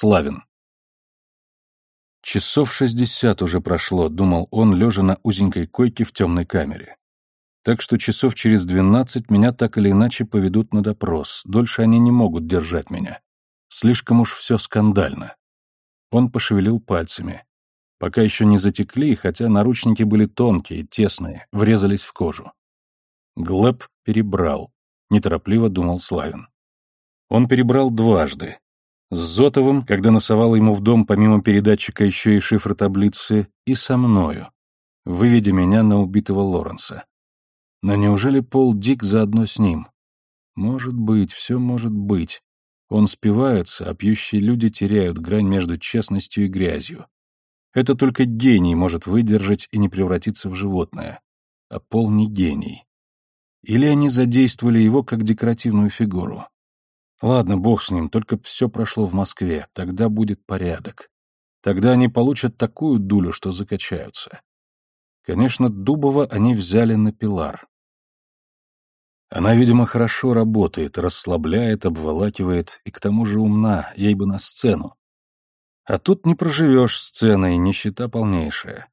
Славин. Часов шестьдесят уже прошло, думал он, лежа на узенькой койке в темной камере. Так что часов через двенадцать меня так или иначе поведут на допрос, дольше они не могут держать меня. Слишком уж все скандально. Он пошевелил пальцами. Пока еще не затекли, хотя наручники были тонкие, тесные, врезались в кожу. Глеб перебрал, неторопливо думал Славин. Он перебрал дважды. С Зотовым, когда носовал ему в дом помимо передатчика еще и шифр таблицы, и со мною, выведя меня на убитого Лоренса. Но неужели Пол Дик заодно с ним? Может быть, все может быть. Он спивается, а пьющие люди теряют грань между честностью и грязью. Это только гений может выдержать и не превратиться в животное. А Пол не гений. Или они задействовали его как декоративную фигуру. Ладно, бог с ним, только все прошло в Москве, тогда будет порядок. Тогда они получат такую дулю, что закачаются. Конечно, Дубова они взяли на пилар. Она, видимо, хорошо работает, расслабляет, обволакивает, и к тому же умна, ей бы на сцену. А тут не проживешь сценой, нищета полнейшая.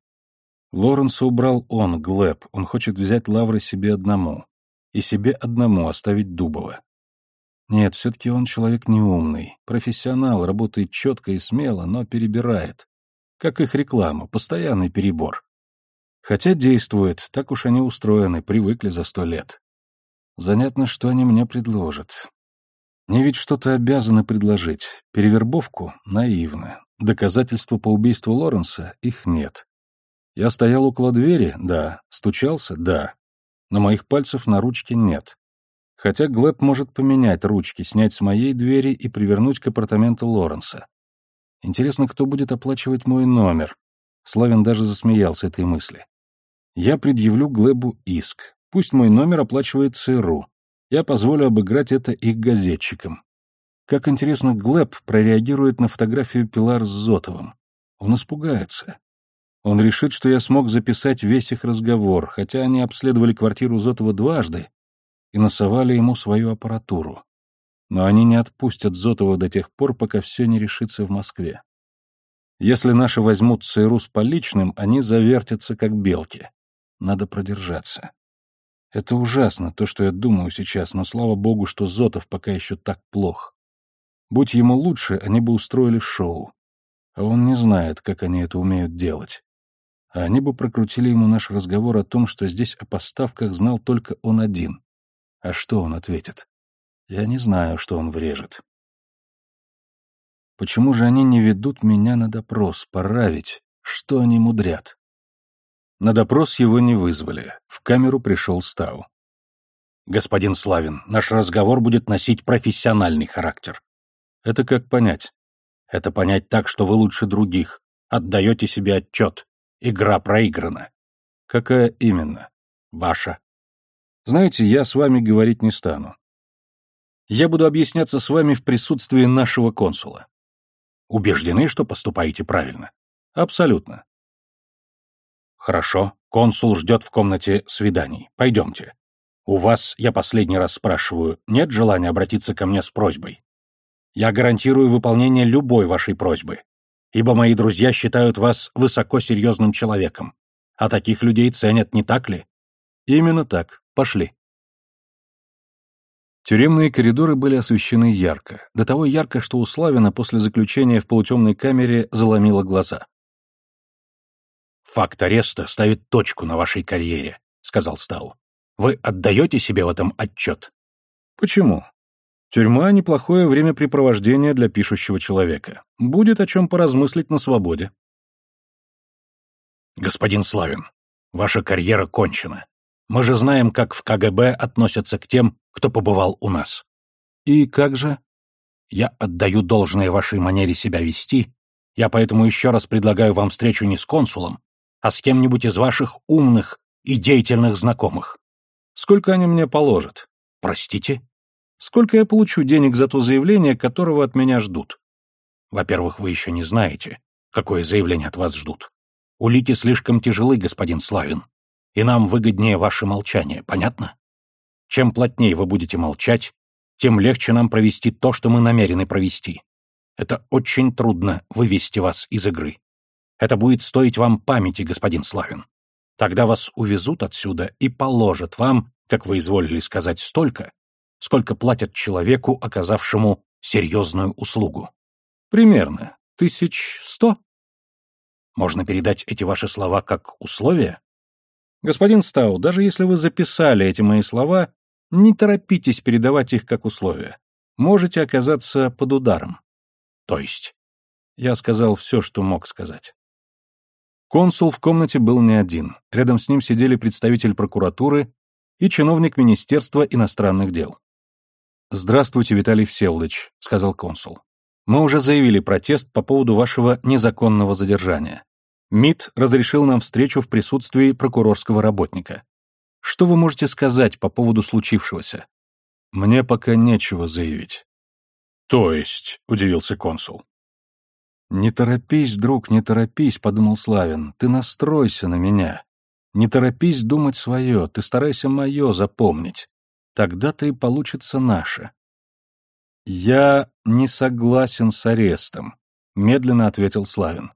Лоренса убрал он, Глеб, он хочет взять лавры себе одному. И себе одному оставить Дубова. Нет, все-таки он человек неумный, профессионал, работает четко и смело, но перебирает. Как их реклама, постоянный перебор. Хотя действует, так уж они устроены, привыкли за сто лет. Занятно, что они мне предложат. Мне ведь что-то обязаны предложить. Перевербовку — наивно. Доказательства по убийству Лоренса — их нет. Я стоял около двери, да. Стучался, да. Но моих пальцев на ручке нет. Хотя Глеб может поменять ручки, снять с моей двери и привернуть к апартаменту Лоренса. Интересно, кто будет оплачивать мой номер? Славин даже засмеялся этой мысли. Я предъявлю Глебу иск. Пусть мой номер оплачивает ЦРУ. Я позволю обыграть это их газетчикам. Как интересно, Глеб прореагирует на фотографию Пилар с Зотовым. Он испугается. Он решит, что я смог записать весь их разговор, хотя они обследовали квартиру Зотова дважды и носовали ему свою аппаратуру. Но они не отпустят Зотова до тех пор, пока все не решится в Москве. Если наши возьмут ЦРУ с поличным, они завертятся, как белки. Надо продержаться. Это ужасно, то, что я думаю сейчас, но слава богу, что Зотов пока еще так плох. Будь ему лучше, они бы устроили шоу. А он не знает, как они это умеют делать. А они бы прокрутили ему наш разговор о том, что здесь о поставках знал только он один. А что он ответит? Я не знаю, что он врежет. Почему же они не ведут меня на допрос? Пора ведь. Что они мудрят? На допрос его не вызвали. В камеру пришел Стау. «Господин Славин, наш разговор будет носить профессиональный характер». «Это как понять?» «Это понять так, что вы лучше других. Отдаете себе отчет. Игра проиграна». «Какая именно?» «Ваша». «Знаете, я с вами говорить не стану. Я буду объясняться с вами в присутствии нашего консула». «Убеждены, что поступаете правильно?» «Абсолютно. Хорошо, консул ждет в комнате свиданий. Пойдемте. У вас, я последний раз спрашиваю, нет желания обратиться ко мне с просьбой? Я гарантирую выполнение любой вашей просьбы, ибо мои друзья считают вас высокосерьезным человеком, а таких людей ценят, не так ли? Именно так. Пошли. Тюремные коридоры были освещены ярко, до того ярко, что у Славина после заключения в полутемной камере заломило глаза. «Факт ареста ставит точку на вашей карьере», — сказал Стау. «Вы отдаете себе в этом отчет?» «Почему?» «Тюрьма — неплохое времяпрепровождение для пишущего человека. Будет о чем поразмыслить на свободе». «Господин Славин, ваша карьера кончена. Мы же знаем, как в КГБ относятся к тем, кто побывал у нас». «И как же?» «Я отдаю должное вашей манере себя вести. Я поэтому еще раз предлагаю вам встречу не с консулом, а с кем-нибудь из ваших умных и деятельных знакомых. Сколько они мне положат? Простите? Сколько я получу денег за то заявление, которого от меня ждут? Во-первых, вы еще не знаете, какое заявление от вас ждут. Улики слишком тяжелы, господин Славин, и нам выгоднее ваше молчание, понятно? Чем плотнее вы будете молчать, тем легче нам провести то, что мы намерены провести. Это очень трудно вывести вас из игры. Это будет стоить вам памяти, господин Славин. Тогда вас увезут отсюда и положат вам, как вы изволили сказать, столько, сколько платят человеку, оказавшему серьезную услугу. Примерно. Тысяч сто? Можно передать эти ваши слова как условия? Господин Стау, даже если вы записали эти мои слова, не торопитесь передавать их как условия. Можете оказаться под ударом. То есть? Я сказал все, что мог сказать. Консул в комнате был не один. Рядом с ним сидели представитель прокуратуры и чиновник Министерства иностранных дел. «Здравствуйте, Виталий Всеволодович», — сказал консул. «Мы уже заявили протест по поводу вашего незаконного задержания. МИД разрешил нам встречу в присутствии прокурорского работника. Что вы можете сказать по поводу случившегося?» «Мне пока нечего заявить». «То есть?» — удивился консул. «Не торопись, друг, не торопись», — подумал Славин. «Ты настройся на меня. Не торопись думать свое, ты старайся мое запомнить. Тогда-то и получится наше». «Я не согласен с арестом», — медленно ответил Славин.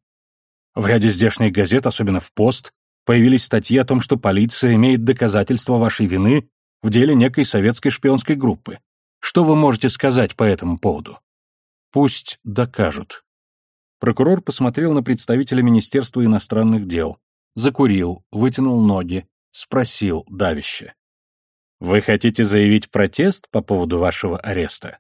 «В ряде здешних газет, особенно в «Пост», появились статьи о том, что полиция имеет доказательства вашей вины в деле некой советской шпионской группы. Что вы можете сказать по этому поводу?» «Пусть докажут», Прокурор посмотрел на представителя Министерства иностранных дел, закурил, вытянул ноги, спросил давище. «Вы хотите заявить протест по поводу вашего ареста?»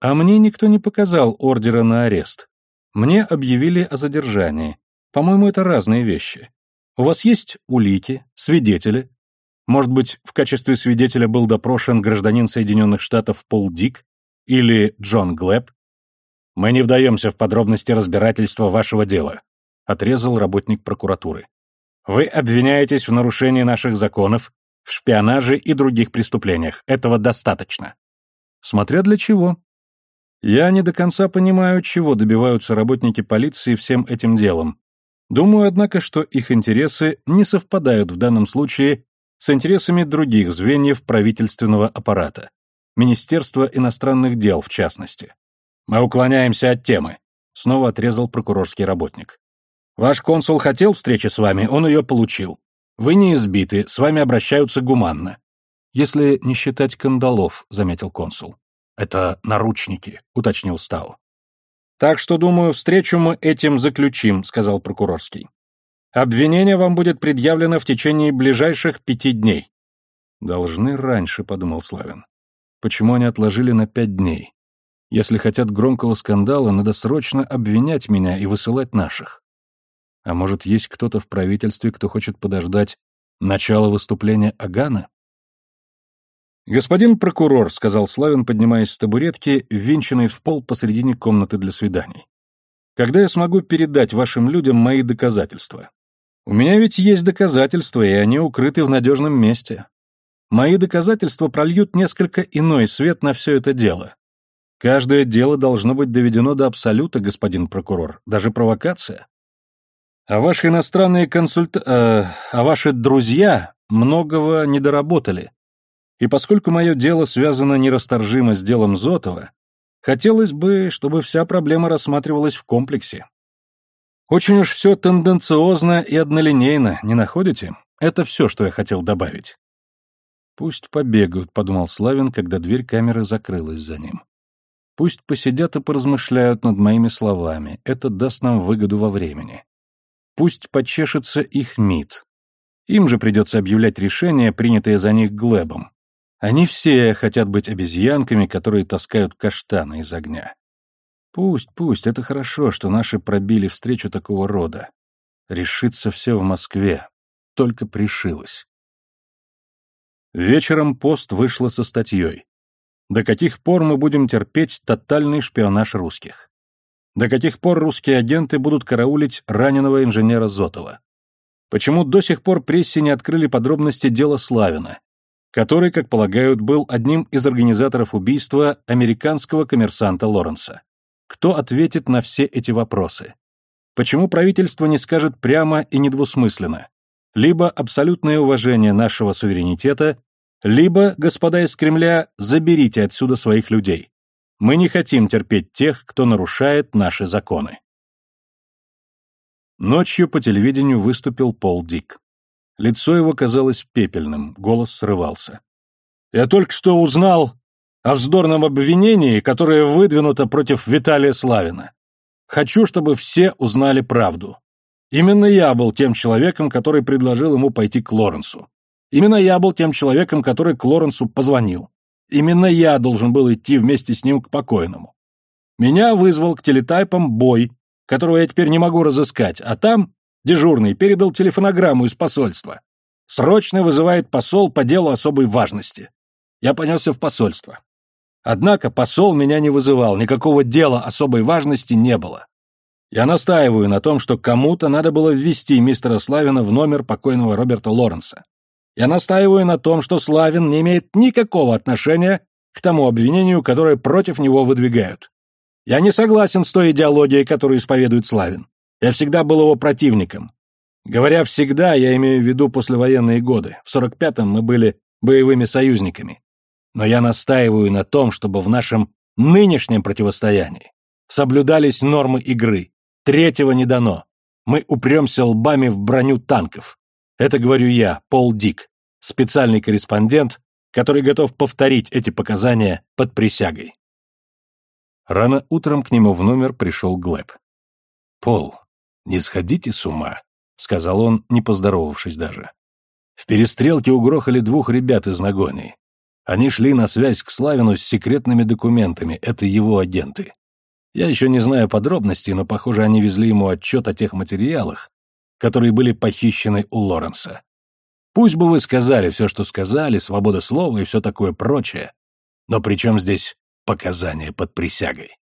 «А мне никто не показал ордера на арест. Мне объявили о задержании. По-моему, это разные вещи. У вас есть улики, свидетели? Может быть, в качестве свидетеля был допрошен гражданин Соединенных Штатов Пол Дик или Джон Глэб, «Мы не вдаемся в подробности разбирательства вашего дела», — отрезал работник прокуратуры. «Вы обвиняетесь в нарушении наших законов, в шпионаже и других преступлениях. Этого достаточно». «Смотря для чего», я не до конца понимаю, чего добиваются работники полиции всем этим делом. Думаю, однако, что их интересы не совпадают в данном случае с интересами других звеньев правительственного аппарата, Министерства иностранных дел в частности. Мы уклоняемся от темы, снова отрезал прокурорский работник. Ваш консул хотел встречи с вами, он ее получил. Вы не избиты, с вами обращаются гуманно. Если не считать кандалов, заметил консул. Это наручники, уточнил Стау. Так что, думаю, встречу мы этим заключим, сказал прокурорский. Обвинение вам будет предъявлено в течение ближайших пяти дней. Должны раньше, подумал Славин. Почему они отложили на пять дней? Если хотят громкого скандала, надо срочно обвинять меня и высылать наших. А может, есть кто-то в правительстве, кто хочет подождать начала выступления Агана? «Господин прокурор», — сказал Славин, поднимаясь с табуретки, ввинченной в пол посредине комнаты для свиданий, «когда я смогу передать вашим людям мои доказательства? У меня ведь есть доказательства, и они укрыты в надежном месте. Мои доказательства прольют несколько иной свет на все это дело, Каждое дело должно быть доведено до абсолюта, господин прокурор, даже провокация. А ваши иностранные консульт... Э, а ваши друзья многого не доработали. И поскольку мое дело связано нерасторжимо с делом Зотова, хотелось бы, чтобы вся проблема рассматривалась в комплексе. Очень уж все тенденциозно и однолинейно, не находите? Это все, что я хотел добавить. Пусть побегают, подумал Славин, когда дверь камеры закрылась за ним. Пусть посидят и поразмышляют над моими словами, это даст нам выгоду во времени. Пусть почешется их МИД. Им же придется объявлять решение, принятое за них Глебом. Они все хотят быть обезьянками, которые таскают каштаны из огня. Пусть, пусть, это хорошо, что наши пробили встречу такого рода. Решится все в Москве. Только пришилось. Вечером пост вышла со статьей. До каких пор мы будем терпеть тотальный шпионаж русских? До каких пор русские агенты будут караулить раненого инженера Зотова? Почему до сих пор прессе не открыли подробности дела Славина, который, как полагают, был одним из организаторов убийства американского коммерсанта Лоренса? Кто ответит на все эти вопросы? Почему правительство не скажет прямо и недвусмысленно? Либо абсолютное уважение нашего суверенитета, либо, господа из Кремля, заберите отсюда своих людей. Мы не хотим терпеть тех, кто нарушает наши законы. Ночью по телевидению выступил Пол Дик. Лицо его казалось пепельным, голос срывался. «Я только что узнал о вздорном обвинении, которое выдвинуто против Виталия Славина. Хочу, чтобы все узнали правду. Именно я был тем человеком, который предложил ему пойти к Лоренсу. Именно я был тем человеком, который к Лоренсу позвонил. Именно я должен был идти вместе с ним к покойному. Меня вызвал к телетайпам бой, которого я теперь не могу разыскать, а там дежурный передал телефонограмму из посольства. Срочно вызывает посол по делу особой важности. Я понесся в посольство. Однако посол меня не вызывал, никакого дела особой важности не было. Я настаиваю на том, что кому-то надо было ввести мистера Славина в номер покойного Роберта Лоренса. Я настаиваю на том, что Славин не имеет никакого отношения к тому обвинению, которое против него выдвигают. Я не согласен с той идеологией, которую исповедует Славин. Я всегда был его противником. Говоря «всегда», я имею в виду послевоенные годы. В 45-м мы были боевыми союзниками. Но я настаиваю на том, чтобы в нашем нынешнем противостоянии соблюдались нормы игры. Третьего не дано. Мы упремся лбами в броню танков. Это говорю я, Пол Дик, специальный корреспондент, который готов повторить эти показания под присягой. Рано утром к нему в номер пришел Глэб. «Пол, не сходите с ума», — сказал он, не поздоровавшись даже. В перестрелке угрохали двух ребят из Нагонии. Они шли на связь к Славину с секретными документами, это его агенты. Я еще не знаю подробностей, но, похоже, они везли ему отчет о тех материалах, которые были похищены у Лоренса. Пусть бы вы сказали все, что сказали, свобода слова и все такое прочее, но при чем здесь показания под присягой?